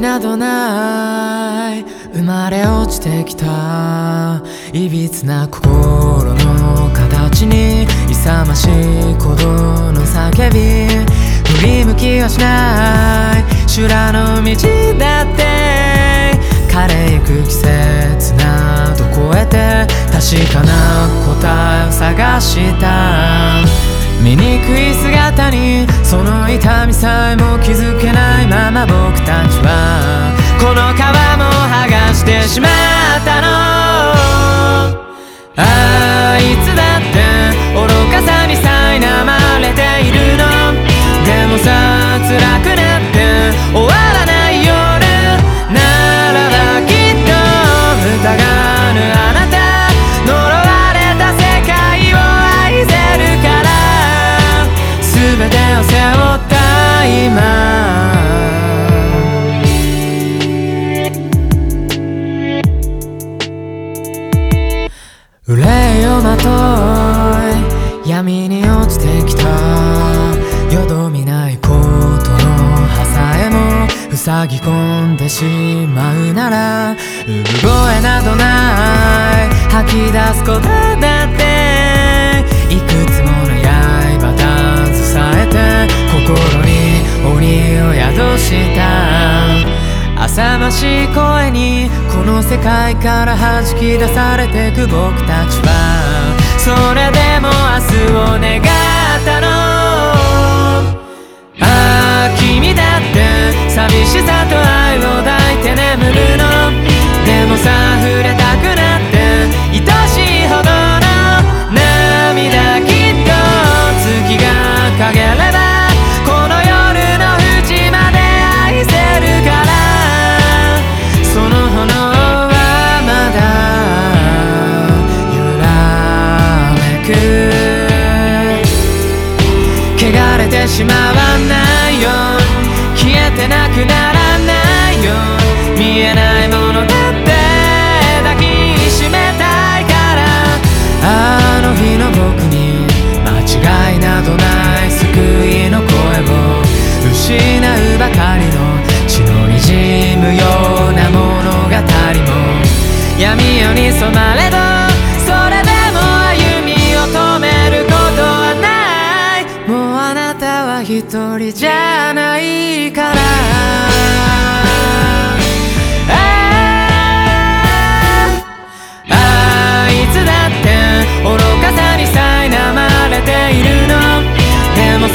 などない生まれ落ちてきたいびつな心の形に勇ましい鼓動の叫び振り向きはしない修羅の道だって枯れゆく季節など超えて確かな答えを探した醜い姿にその痛みさえも気づけないまま僕たちはこの皮も剥がしてしまったの。憂いをまとい闇に落ちてきた。よどみないことの葉さえも塞ぎ込んでしまうなら産声などない。吐き出すことだって。浅ましい声にこの世界から弾き出されてく僕たちは。それでも明日を願ったの。ああ君だって寂しさと愛に染まれどそれでも歩みを止めることはないもうあなたは一人じゃないからあ、いつだって愚かさに苛まれているのでも